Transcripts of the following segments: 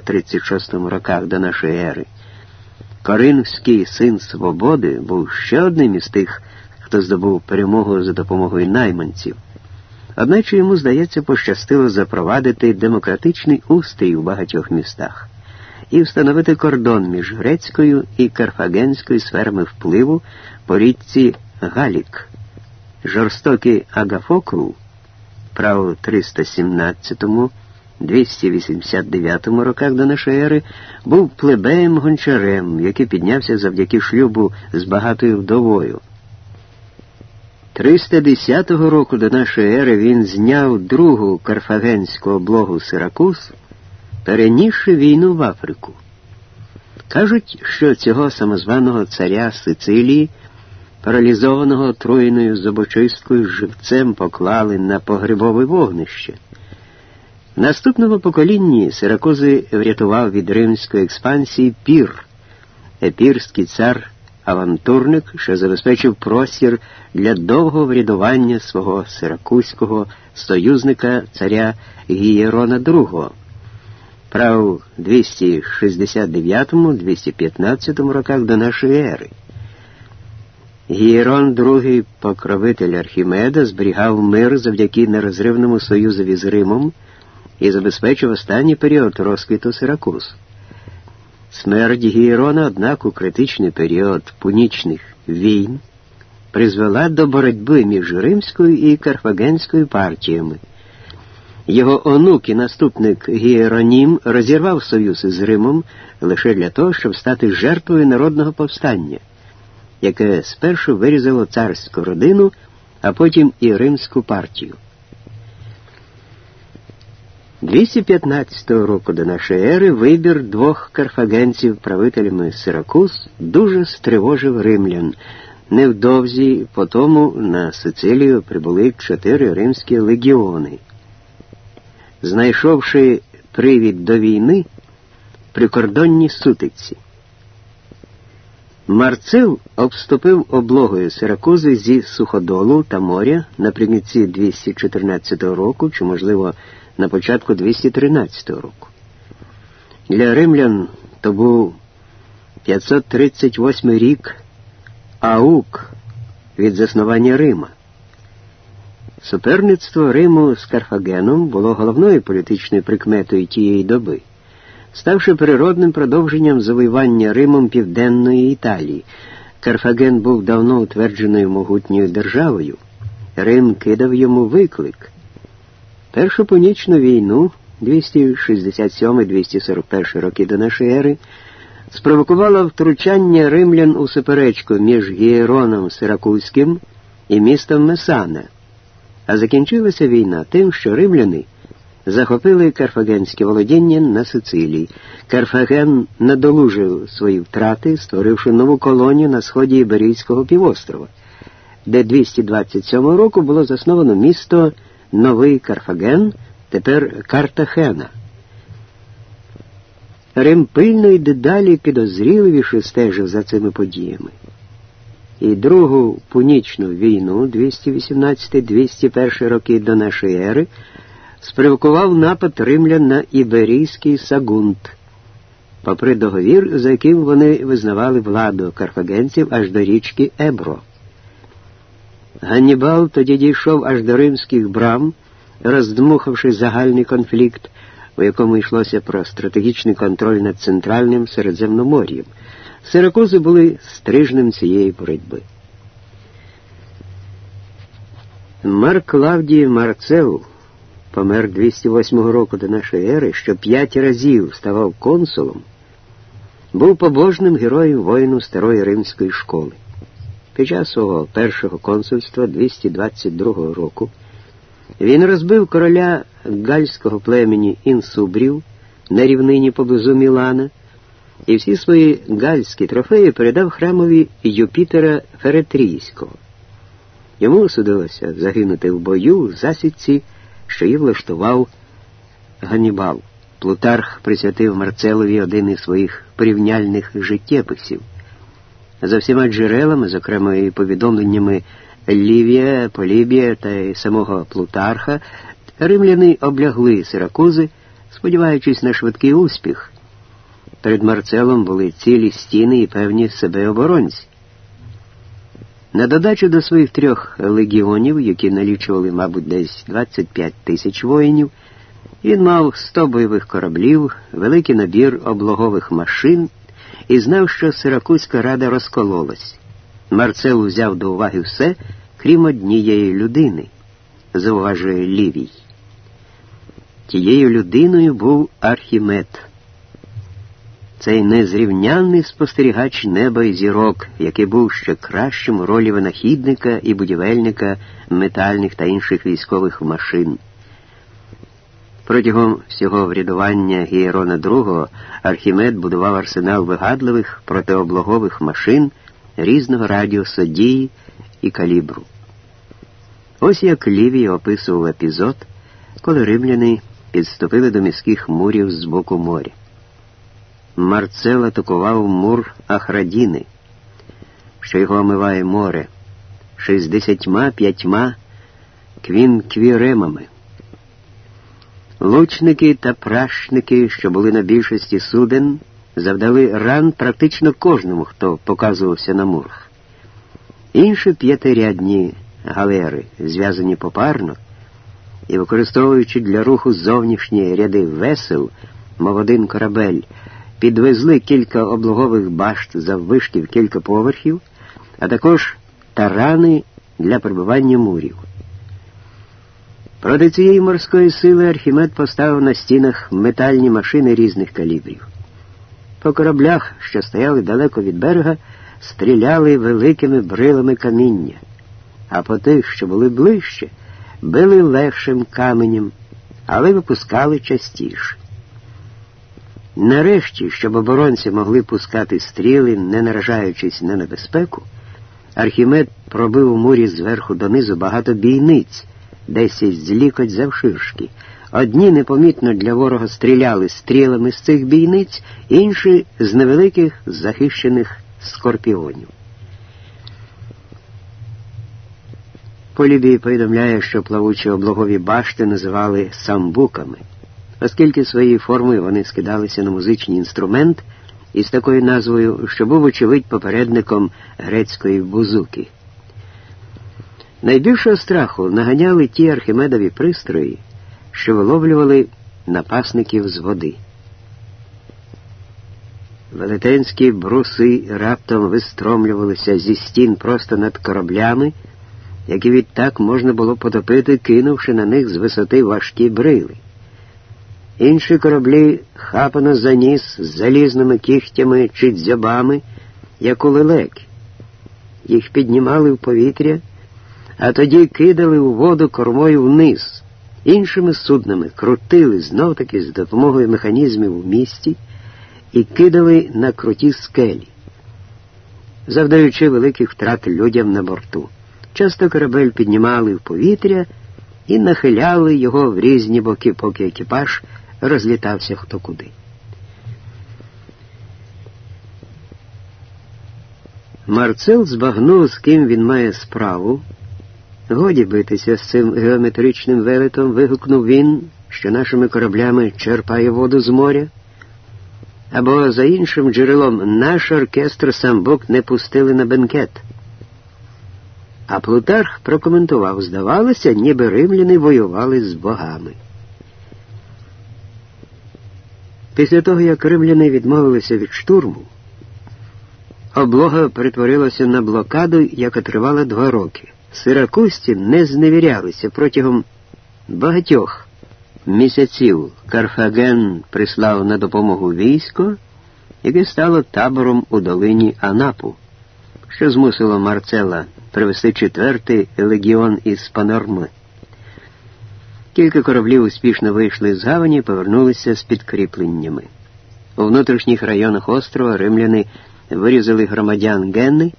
36 роках до нашої ери. Коринфський син Свободи був ще одним із тих, хто здобув перемогу за допомогою найманців. Одначе йому, здається, пощастило запровадити демократичний устрій у багатьох містах і встановити кордон між грецькою і карфагенською сферами впливу по річці Галік. Жорстокий Агафокл, право 317 289 роках до нашої ери був плебеєм гончарем, який піднявся завдяки шлюбу з багатою вдовою. 310 року до нашої ери він зняв другу карфагенську облогу Сиракус, перенісши війну в Африку. Кажуть, що цього самозваного царя Сицилії, паралізованого отруєною зубочисткою живцем поклали на погребове вогнище. Наступному поколінні Сиракози врятував від римської експансії пір, епірський цар авантурник, що забезпечив простір для довгого врядування свого сиракузького союзника царя Гієрона II. Прав 269-215 роках до нашої ери. Гієрон II, покровитель Архімеда, зберігав мир завдяки нерозривному союзові з Римом і забезпечив останній період розквіту Сиракуз. Смерть Гієрона, однак, у критичний період пунічних війн призвела до боротьби між римською і карфагенською партіями. Його онук і наступник Гієронім розірвав союз із Римом лише для того, щоб стати жертвою народного повстання, яке спершу вирізало царську родину, а потім і римську партію. 215 року до нашої ери вибір двох карфагенців правителями Сиракуз дуже стривожив римлян. Невдовзі по тому на Сицилію прибули чотири римські легіони. Знайшовши привід до війни, прикордонні сутиці. Марцил обступив облогою Сиракузи зі суходолу та моря наприкінці 214 року, чи, можливо, на початку 213 року. Для римлян то був 538 рік аук від заснування Рима. Суперництво Риму з Карфагеном було головною політичною прикметою тієї доби, ставши природним продовженням завоювання Римом Південної Італії. Карфаген був давно утвердженою могутньою державою. Рим кидав йому виклик. Першу понічну війну 267-241 роки до нашої ери спровокувала втручання римлян у суперечку між Гієроном Сиракузьким і містом Месана, а закінчилася війна тим, що римляни захопили карфагенське володіння на Сицилії. Карфаген надолужив свої втрати, створивши нову колонію на сході Іберійського півострова, де 227 року було засновано місто Новий Карфаген, тепер Картахена. Рим пильно і дедалі підозріливіше стежив за цими подіями. І Другу Пунічну війну 218-201 роки до нашої ери спровокував напад римлян на Іберійський Сагунт, попри договір, за яким вони визнавали владу карфагенців аж до річки Ебро. Ганнібал тоді дійшов аж до римських брам, роздмухавши загальний конфлікт, у якому йшлося про стратегічний контроль над центральним Середземномор'ям. Сиракузи були стрижнем цієї боротьби. Марк Клавдій Марцел помер 208 року до нашої ери, що п'ять разів ставав консулом, був побожним героєм воїну старої римської школи. Під час свого першого консульства 222 року він розбив короля гальського племені інсубрів на рівнині поблизу Мілана і всі свої гальські трофеї передав храмові Юпітера Феретрійського. Йому судилося загинути в бою в засідці, що її влаштував Ганібал. Плутарх присвятив Марцелові один із своїх порівняльних життєписів. За всіма джерелами, зокрема і повідомленнями Лівія, Полібія та й самого Плутарха, римляни облягли Сиракузи, Сподіваючись на швидкий успіх, перед Марцелом були цілі стіни і певні себе оборонці. На додачу до своїх трьох легіонів, які налічували, мабуть, десь 25 тисяч воїнів, він мав 100 бойових кораблів, великий набір облогових машин і знав, що Сиракузька рада розкололась. Марцел взяв до уваги все, крім однієї людини, зауважує Лівій. Тією людиною був Архімед. Цей незрівнянний спостерігач неба і зірок, який був ще кращим у ролі винахідника і будівельника метальних та інших військових машин. Протягом всього врядування Гієрона II Архімед будував арсенал вигадливих протиоблогових машин різного радіусу дії і калібру. Ось як Лівій описував епізод, коли римляни підступили до міських мурів з боку моря. Марцел атакував мур Ахрадіни, що його омиває море, шістдесятьма п'ятьма квінквіремами. Лучники та пращники, що були на більшості суден, завдали ран практично кожному, хто показувався на мурах. Інші п'ятирядні галери, зв'язані попарно і використовуючи для руху зовнішні ряди весел, мов один корабель, підвезли кілька облогових башт заввишки в кілька поверхів, а також тарани для прибування мурів. Проти цієї морської сили Архімед поставив на стінах метальні машини різних калібрів. По кораблях, що стояли далеко від берега, стріляли великими брилами каміння, а по тих, що були ближче, били легшим каменем, але випускали частіше. Нарешті, щоб оборонці могли пускати стріли, не наражаючись на небезпеку, Архімед пробив у мурі зверху донизу багато бійниць, десять з лікоть завширшки. Одні непомітно для ворога стріляли стрілами з цих бійниць, інші з невеликих захищених скорпіонів. Полібій повідомляє, що плавучі облогові башти називали самбуками оскільки своєю формою вони скидалися на музичний інструмент із такою назвою, що був, очевидь, попередником грецької бузуки. Найбільшого страху наганяли ті архімедові пристрої, що виловлювали напасників з води. Велетенські бруси раптом вистромлювалися зі стін просто над кораблями, які відтак можна було потопити, кинувши на них з висоти важкі брили. Інші кораблі хапано за ніс з залізними кігтями чи дзьобами, як у лелеки. Їх піднімали в повітря, а тоді кидали у воду кормою вниз. Іншими суднами крутили знов таки з допомогою механізмів у місті і кидали на круті скелі, завдаючи великих втрат людям на борту. Часто корабель піднімали в повітря і нахиляли його в різні боки, поки екіпаж розлітався хто куди. Марцел збагнув, з ким він має справу. Годі битися з цим геометричним велетом, вигукнув він, що нашими кораблями черпає воду з моря. Або за іншим джерелом наш оркестр сам Бог не пустили на бенкет. А Плутарх прокоментував, здавалося, ніби римляни воювали з богами. Після того, як римляни відмовилися від штурму, облога перетворилася на блокаду, яка тривала два роки. Сиракусті не зневірялися протягом багатьох місяців. Карфаген прислав на допомогу військо, яке стало табором у долині Анапу, що змусило Марцела привести четвертий легіон із Панорми. Кілька кораблів успішно вийшли з гавані і повернулися з підкріпленнями. У внутрішніх районах острова римляни вирізали громадян Генни,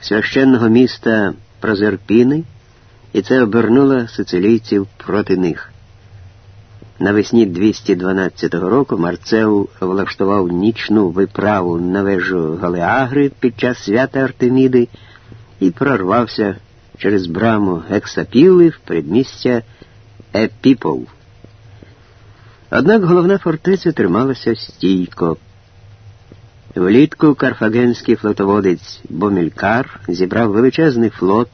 священного міста Прозерпіни, і це обернуло сицилійців проти них. Навесні 212 року Марцеу влаштував нічну виправу на вежу Галеагри під час свята Артеміди і прорвався через браму Гексапіли в предмістя Епіпов. Однак головна фортеця трималася стійко. Влітку карфагенський флотоводець Бомількар зібрав величезний флот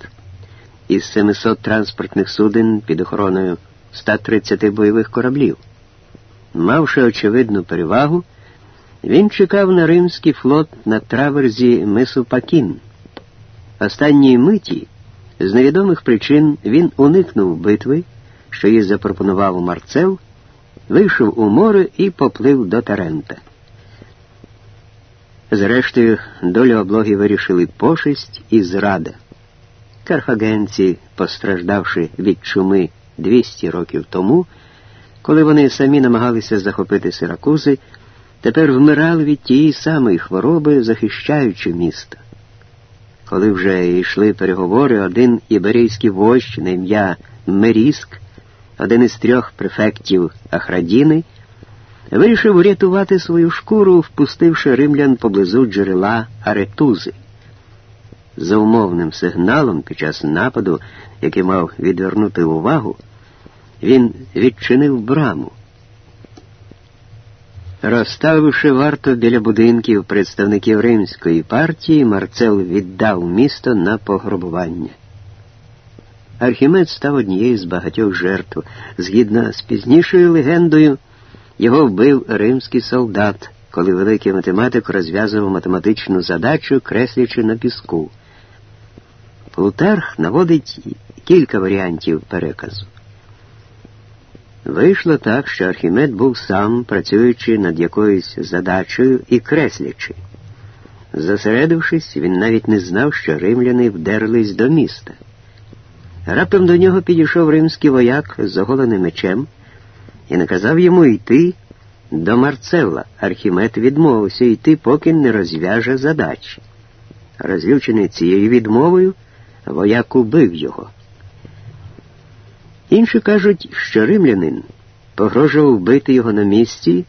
із 700 транспортних суден під охороною 130 бойових кораблів. Мавши очевидну перевагу, він чекав на римський флот на траверзі мису Пакін. Останньої миті, з невідомих причин, він уникнув битви, що їй запропонував Марцел, вийшов у море і поплив до Тарента. Зрештою, долю облоги вирішили пошесть і зрада. Карфагенці, постраждавши від чуми 200 років тому, коли вони самі намагалися захопити Сиракузи, тепер вмирали від тієї самої хвороби, захищаючи місто. Коли вже йшли переговори, один іберійський вождь на ім'я Меріск, один із трьох префектів Ахрадіни, вирішив урятувати свою шкуру, впустивши римлян поблизу джерела Аретузи. За умовним сигналом під час нападу, який мав відвернути увагу, він відчинив браму. Розставивши варто біля будинків представників римської партії, Марцел віддав місто на пограбування. Архімед став однією з багатьох жертв. Згідно з пізнішою легендою, його вбив римський солдат, коли великий математик розв'язував математичну задачу, креслячи на піску. Плутарх наводить кілька варіантів переказу. Вийшло так, що Архімед був сам, працюючи над якоюсь задачею і креслячи. Зосередившись, він навіть не знав, що римляни вдерлись до міста. Раптом до нього підійшов римський вояк з оголеним мечем і наказав йому йти до Марцелла. Архімед відмовився йти, поки не розв'яже задачі. Розлючений цією відмовою, вояк убив його. Інші кажуть, що римлянин погрожував вбити його на місці,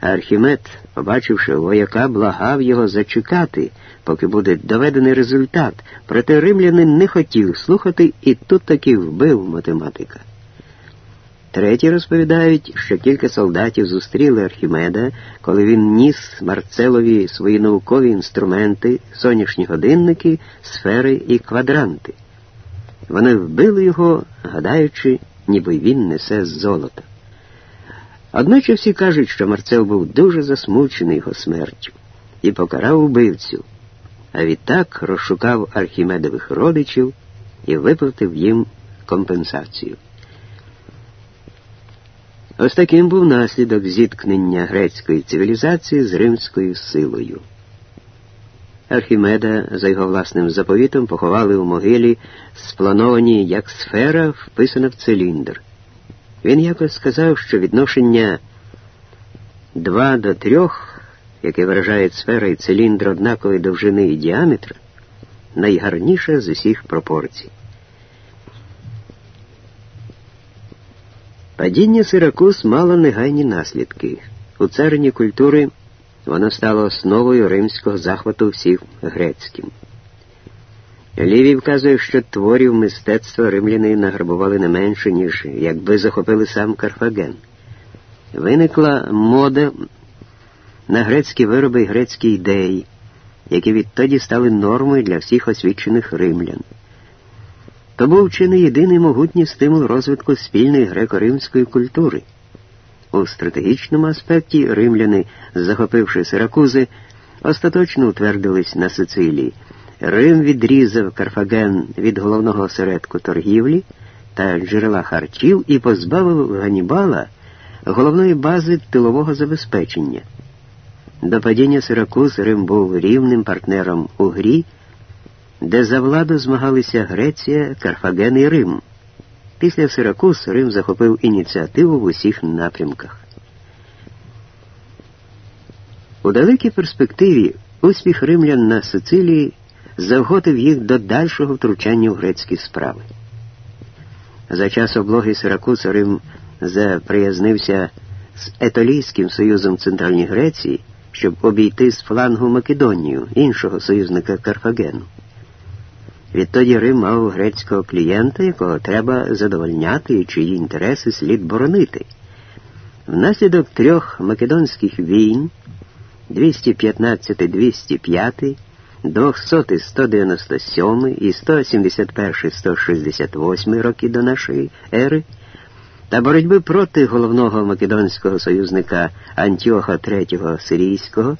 а Архімед, побачивши вояка, благав його зачекати, поки буде доведений результат, проте римлянин не хотів слухати і тут таки вбив математика. Треті розповідають, що кілька солдатів зустріли Архімеда, коли він ніс Марцелові свої наукові інструменти, сонячні годинники, сфери і квадранти. Вони вбили його, гадаючи, ніби він несе золото. Одначе всі кажуть, що Марцел був дуже засмучений його смертю і покарав убивцю, а відтак розшукав архімедових родичів і виплатив їм компенсацію. Ось таким був наслідок зіткнення грецької цивілізації з римською силою. Архімеда, за його власним заповітом, поховали у могилі, сплановані як сфера, вписана в циліндр. Він якось сказав, що відношення 2 до 3, яке виражає сфера і циліндр однакової довжини і діаметра, найгарніше з усіх пропорцій. Падіння Сиракуз мало негайні наслідки. У царині культури воно стало основою римського захвату всіх грецьким. Лівій вказує, що творів мистецтва римляни награбували не менше, ніж якби захопили сам Карфаген. Виникла мода на грецькі вироби і грецькі ідеї, які відтоді стали нормою для всіх освічених римлян. То був чи не єдиний могутній стимул розвитку спільної греко-римської культури. У стратегічному аспекті римляни, захопивши Сиракузи, остаточно утвердились на Сицилії. Рим відрізав Карфаген від головного осередку торгівлі та джерела харчів і позбавив Ганібала головної бази тилового забезпечення. До падіння Сиракуз Рим був рівним партнером у грі, де за владу змагалися Греція, Карфаген і Рим. Після Сиракуз Рим захопив ініціативу в усіх напрямках. У далекій перспективі успіх римлян на Сицилії завготив їх до дальшого втручання в грецькі справи. За час облоги Сиракуз Рим заприязнився з Етолійським союзом Центральній Греції, щоб обійти з флангу Македонію, іншого союзника Карфагену. Відтоді Рим мав грецького клієнта, якого треба задовольняти і чиї інтереси слід боронити. Внаслідок трьох македонських війн 215-205, 200-197 і 171-168 роки до нашої ери та боротьби проти головного македонського союзника Антіоха III Сирійського,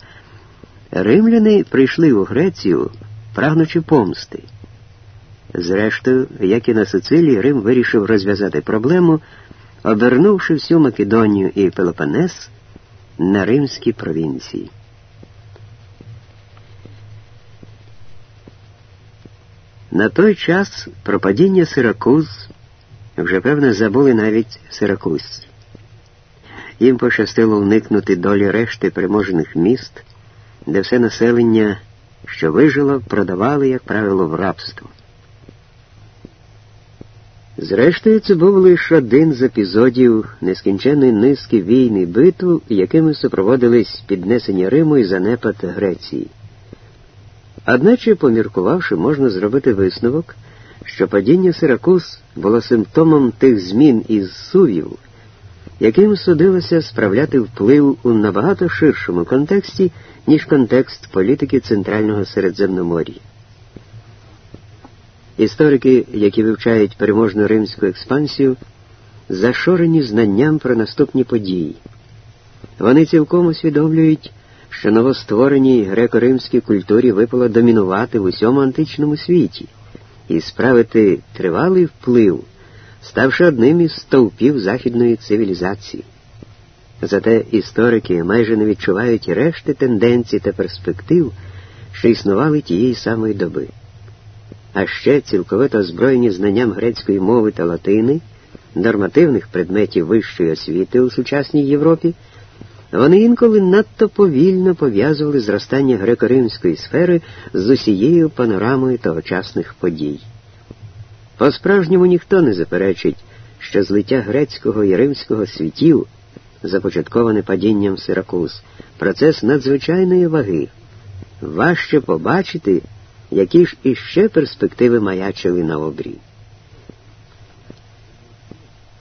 римляни прийшли у Грецію, прагнучи помсти. Зрештою, як і на Сицилії, Рим вирішив розв'язати проблему, обернувши всю Македонію і Пелопонес на римські провінції. На той час про падіння Сиракуз вже, певно, забули навіть сиракузці. Їм пощастило уникнути долі решти переможених міст, де все населення, що вижило, продавали, як правило, в рабство. Зрештою, це був лише один з епізодів нескінченної низки війн і битв, якими супроводились піднесення Риму і занепад Греції. Одначе, поміркувавши, можна зробити висновок, що падіння Сиракуз було симптомом тих змін із сувів, яким судилося справляти вплив у набагато ширшому контексті, ніж контекст політики Центрального Середземномор'я. Історики, які вивчають переможну римську експансію, зашорені знанням про наступні події. Вони цілком усвідомлюють, що новоствореній греко-римській культурі випало домінувати в усьому античному світі і справити тривалий вплив, ставши одним із стовпів західної цивілізації. Зате історики майже не відчувають решти тенденцій та перспектив, що існували тієї самої доби. А ще цілковито озброєні знанням грецької мови та латини, нормативних предметів вищої освіти у сучасній Європі. Вони інколи надто повільно пов'язували зростання греко-римської сфери з усією панорамою тогочасних подій. По-справжньому ніхто не заперечить, що злиття грецького і римського світів, започатковане падінням Сиракуз, процес надзвичайної ваги. Важче побачити, які ж іще перспективи маячили на обрі.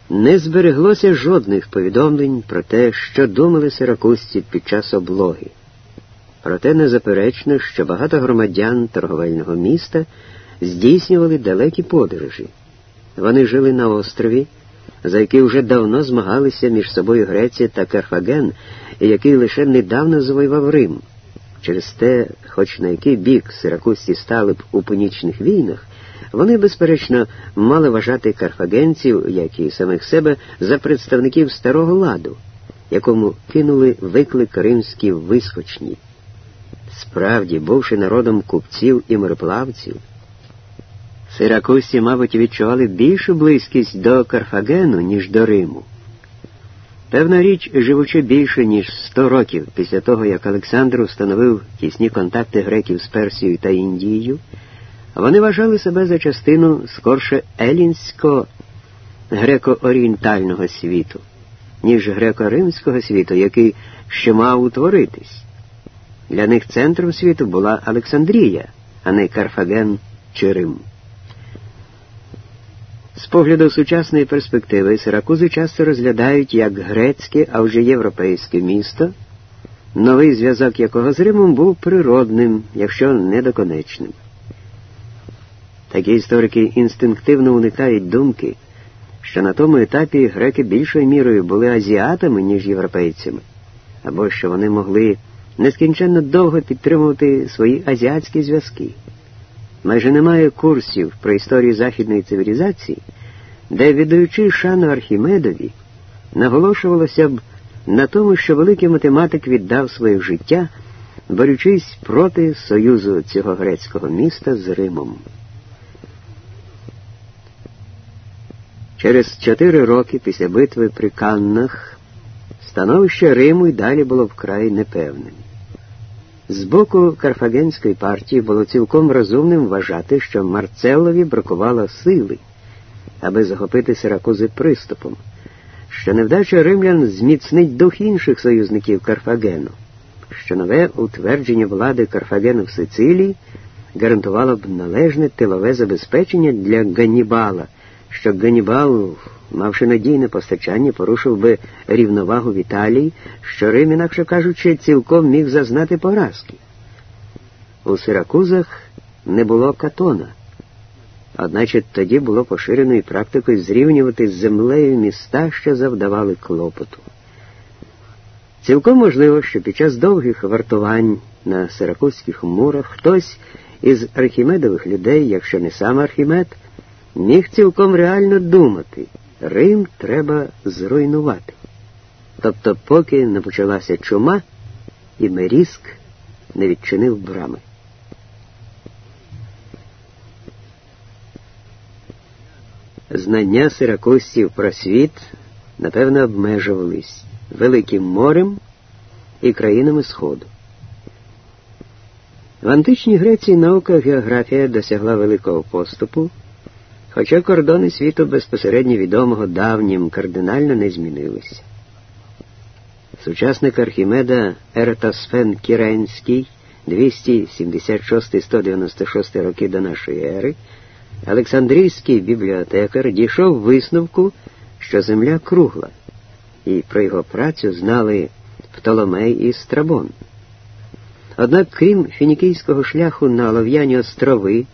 Не збереглося жодних повідомлень про те, що думали сиракузці під час облоги. Проте незаперечно, що багато громадян торговельного міста здійснювали далекі подорожі. Вони жили на острові, за який вже давно змагалися між собою Греція та Карфаген, який лише недавно завоював Рим. Через те, хоч на який бік сиракузці стали б у понічних війнах, вони, безперечно, мали вважати карфагенців, як і самих себе, за представників старого ладу, якому кинули виклик римські вискочні. Справді, бувши народом купців і мореплавців, сиракузці, мабуть, відчували більшу близькість до Карфагену, ніж до Риму. Певна річ, живучи більше, ніж сто років після того, як Олександр встановив тісні контакти греків з Персією та Індією, вони вважали себе за частину скорше елінського греко-орієнтального світу, ніж греко-римського світу, який ще мав утворитись. Для них центром світу була Олександрія, а не Карфаген чи Рим. З погляду сучасної перспективи Сиракузи часто розглядають як грецьке, а вже європейське місто, новий зв'язок якого з Римом був природним, якщо не доконечним. Такі історики інстинктивно уникають думки, що на тому етапі греки більшою мірою були азіатами, ніж європейцями, або що вони могли нескінченно довго підтримувати свої азіатські зв'язки. Майже немає курсів про історію західної цивілізації, де, віддаючи шану Архімедові, наголошувалося б на тому, що великий математик віддав своє життя, борючись проти союзу цього грецького міста з Римом. Через чотири роки після битви при Каннах становище Риму й далі було вкрай непевним. З боку Карфагенської партії було цілком розумним вважати, що Марцеллові бракувало сили, аби захопити Сиракузи приступом, що невдача римлян зміцнить дух інших союзників Карфагену, що нове утвердження влади Карфагену в Сицилії гарантувало б належне тилове забезпечення для Ганнібала, що Ганнібал, мавши надійне постачання, порушив би рівновагу в Італії, що Рим, інакше кажучи, цілком міг зазнати поразки. У Сиракузах не було катона, одначе тоді було поширеною практикою зрівнювати з землею міста, що завдавали клопоту. Цілком можливо, що під час довгих вартувань на Сиракузьких мурах хтось із архімедових людей, якщо не сам Архімед, міг цілком реально думати, Рим треба зруйнувати. Тобто, поки не почалася чума, і Меріск не відчинив брами. Знання сиракузців про світ, напевно, обмежувались Великим морем і країнами Сходу. В античній Греції наука географія досягла великого поступу, хоча кордони світу безпосередньо відомого давнім кардинально не змінилися. Сучасник Архімеда Ератосфен Кіренський 276-196 роки до нашої ери, Олександрійський бібліотекар дійшов висновку, що Земля кругла, і про його працю знали Птоломей і Страбон. Однак, крім фінікійського шляху на Олов'яні острови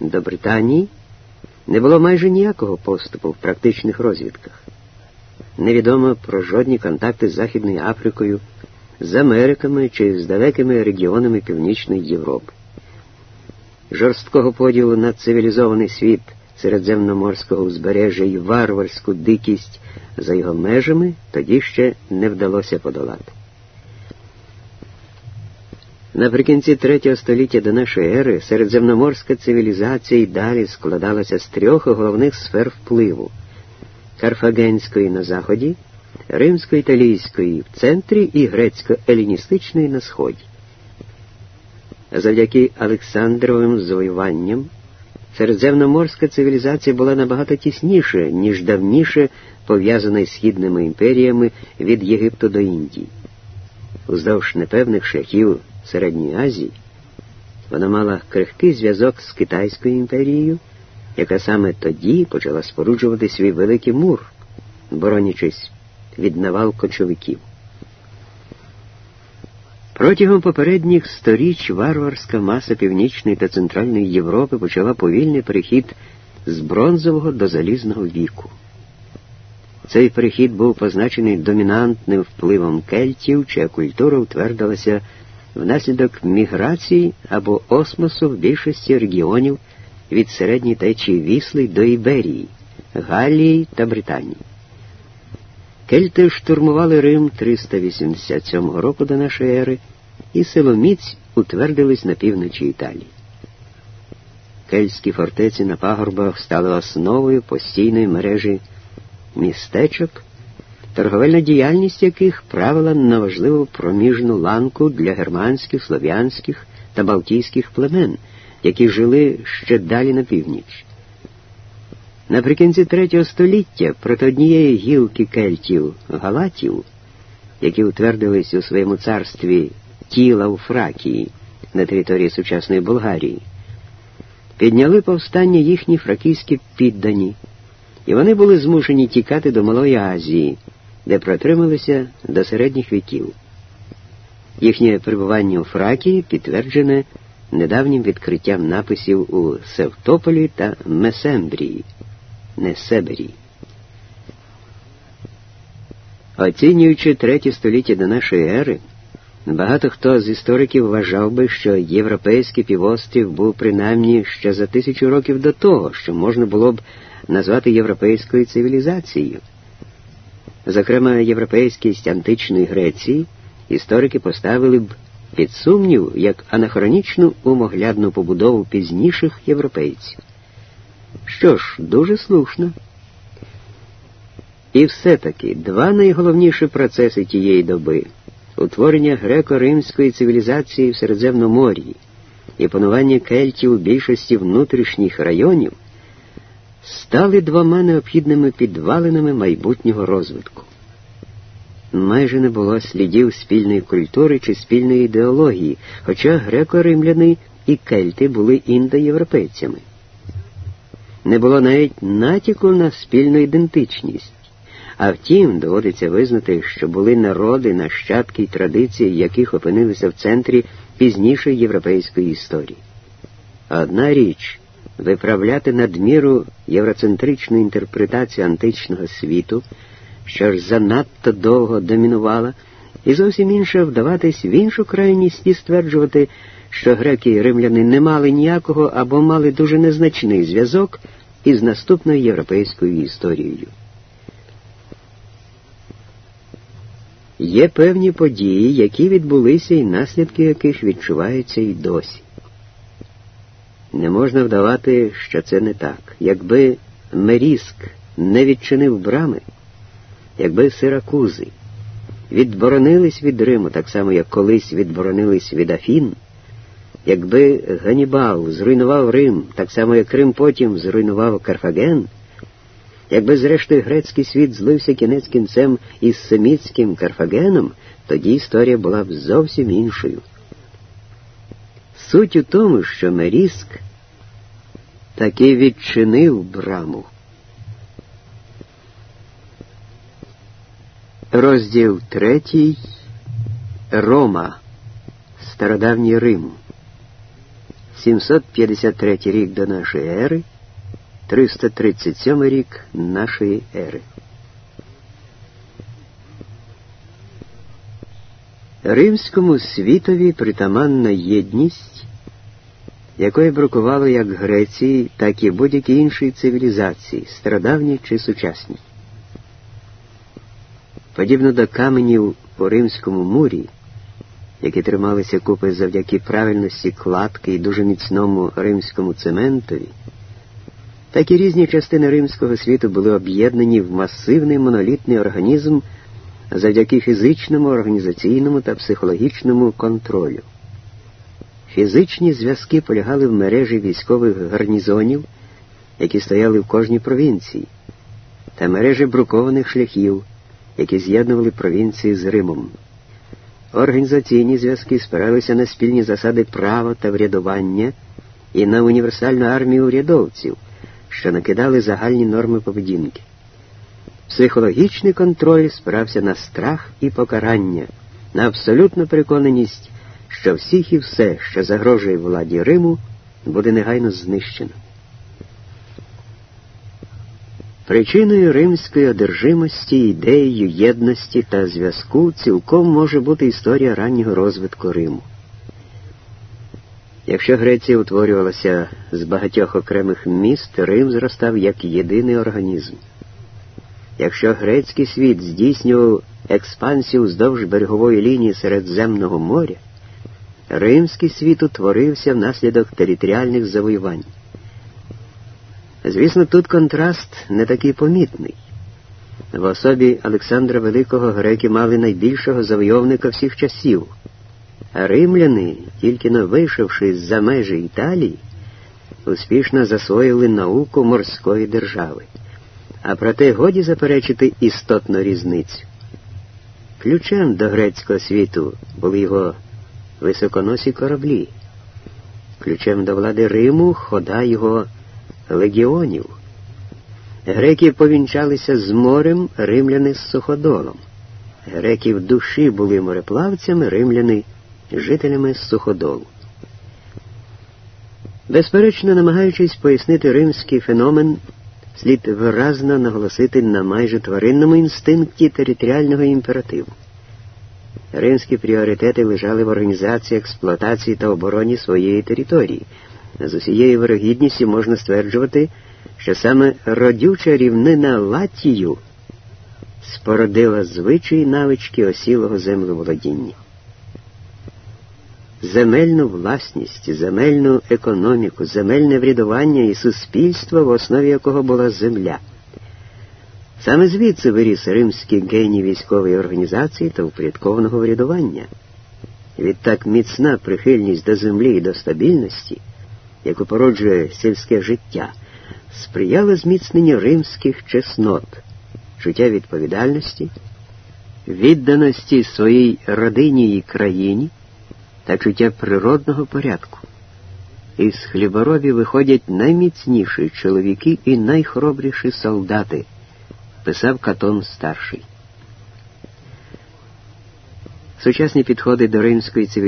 до Британії, не було майже ніякого поступу в практичних розвідках. Невідомо про жодні контакти з Західною Африкою, з Америками чи з далекими регіонами Північної Європи. Жорсткого поділу на цивілізований світ середземноморського узбережжя і варварську дикість за його межами тоді ще не вдалося подолати. Наприкінці третього століття до нашої ери середземноморська цивілізація й далі складалася з трьох головних сфер впливу карфагенської на заході, римсько-італійської в центрі і грецько-еліністичної на сході. Завдяки Олександровим завоюванням середземноморська цивілізація була набагато тісніше, ніж давніше пов'язана з східними імперіями від Єгипту до Індії. Уздовж непевних шляхів Середньої Азії, вона мала крихкий зв'язок з Китайською імперією, яка саме тоді почала споруджувати свій великий мур, боронячись від навал кочовиків. Протягом попередніх сторіч варварська маса Північної та Центральної Європи почала повільний перехід з бронзового до залізного віку. Цей перехід був позначений домінантним впливом кельтів, чия культура утвердилася внаслідок міграції або осмосу в більшості регіонів від середньої течії Вісли до Іберії, Галії та Британії. Кельти штурмували Рим 387 року до нашої ери і силоміць утвердились на півночі Італії. Кельтські фортеці на пагорбах стали основою постійної мережі містечок торговельна діяльність яких правила на важливу проміжну ланку для германських, слов'янських та балтійських племен, які жили ще далі на північ. Наприкінці третього століття проти однієї гілки кельтів галатів, які утвердились у своєму царстві тіла у Фракії на території сучасної Болгарії, підняли повстання їхні фракійські піддані, і вони були змушені тікати до Малої Азії де протрималися до середніх віків. Їхнє перебування у Фракії підтверджене недавнім відкриттям написів у Севтополі та Месембрії, Несеберії. Оцінюючи третє століття до нашої ери, багато хто з істориків вважав би, що європейський півострів був принаймні ще за тисячу років до того, що можна було б назвати європейською цивілізацією. Зокрема, європейськість античної Греції історики поставили б під сумнів як анахронічну умоглядну побудову пізніших європейців. Що ж, дуже слушно. І все-таки два найголовніші процеси тієї доби утворення греко-римської цивілізації в Середземномор'ї і панування кельтів у більшості внутрішніх районів стали двома необхідними підвалинами майбутнього розвитку. Майже не було слідів спільної культури чи спільної ідеології, хоча греко-римляни і кельти були індоєвропейцями. не було навіть натяку на спільну ідентичність. А втім, доводиться визнати, що були народи, нащадки й традиції, яких опинилися в центрі пізнішої європейської історії. Одна річ виправляти надміру євроцентричну інтерпретацію античного світу, що ж занадто довго домінувала, і зовсім інша вдаватись в іншу крайність і стверджувати, що греки і римляни не мали ніякого або мали дуже незначний зв'язок із наступною європейською історією. Є певні події, які відбулися і наслідки яких відчуваються і досі. Не можна вдавати, що це не так. Якби Меріск не відчинив брами, якби Сиракузи відборонились від Риму, так само, як колись відборонились від Афін, якби Ганібал зруйнував Рим, так само, як Рим потім зруйнував Карфаген, якби, зрештою, грецький світ злився кінець кінцем із семітським Карфагеном, тоді історія була б зовсім іншою. Суть у тому, що Меріск таки відчинив браму. Розділ третій Рома. Стародавній Рим. 753 рік до нашої ери, 337 рік нашої ери. Римському світові притаманна єдність, якої бракувало як Греції, так і будь-якій іншій цивілізації, стародавній чи сучасній. Подібно до каменів у Римському мурі, які трималися купи завдяки правильності кладки і дуже міцному римському цементові, так і різні частини римського світу були об'єднані в масивний монолітний організм завдяки фізичному, організаційному та психологічному контролю. Фізичні зв'язки полягали в мережі військових гарнізонів, які стояли в кожній провінції, та мережі брукованих шляхів, які з'єднували провінції з Римом. Організаційні зв'язки спиралися на спільні засади права та врядування і на універсальну армію урядовців, що накидали загальні норми поведінки. Психологічний контроль спирався на страх і покарання, на абсолютну переконаність, що всіх і все, що загрожує владі Риму, буде негайно знищено. Причиною римської одержимості, ідеєю єдності та зв'язку цілком може бути історія раннього розвитку Риму. Якщо Греція утворювалася з багатьох окремих міст, Рим зростав як єдиний організм. Якщо грецький світ здійснював експансію вздовж берегової лінії Середземного моря, римський світ утворився внаслідок територіальних завоювань. Звісно, тут контраст не такий помітний. В особі Олександра Великого греки мали найбільшого завойовника всіх часів, а римляни, тільки но вийшовши з-за межі Італії, успішно засвоїли науку морської держави. А проте годі заперечити істотну різницю. Ключем до грецького світу були його високоносі кораблі, ключем до влади Риму хода його легіонів. Греки повінчалися з морем, римляни з суходолом. Греки в душі були мореплавцями, римляни жителями суходолу. Безперечно, намагаючись пояснити римський феномен, слід виразно наголосити на майже тваринному інстинкті територіального імперативу. Римські пріоритети лежали в організації, експлуатації та обороні своєї території. З усією вирогідністю можна стверджувати, що саме родюча рівнина Латію спородила звичаї навички осілого землеволодіння. Земельну власність, земельну економіку, земельне врядування і суспільство, в основі якого була земля. Саме звідси виріс римський геній військової організації та упорядкованого врядування. Відтак міцна прихильність до землі і до стабільності яку породжує сільське життя, сприяла зміцненню римських чеснот, чуття відповідальності, відданості своїй родині і країні та чуття природного порядку. із хліборобів виходять найміцніші чоловіки і найхробріші солдати, писав Катон старший. Сучасні підходи до римської цивілізації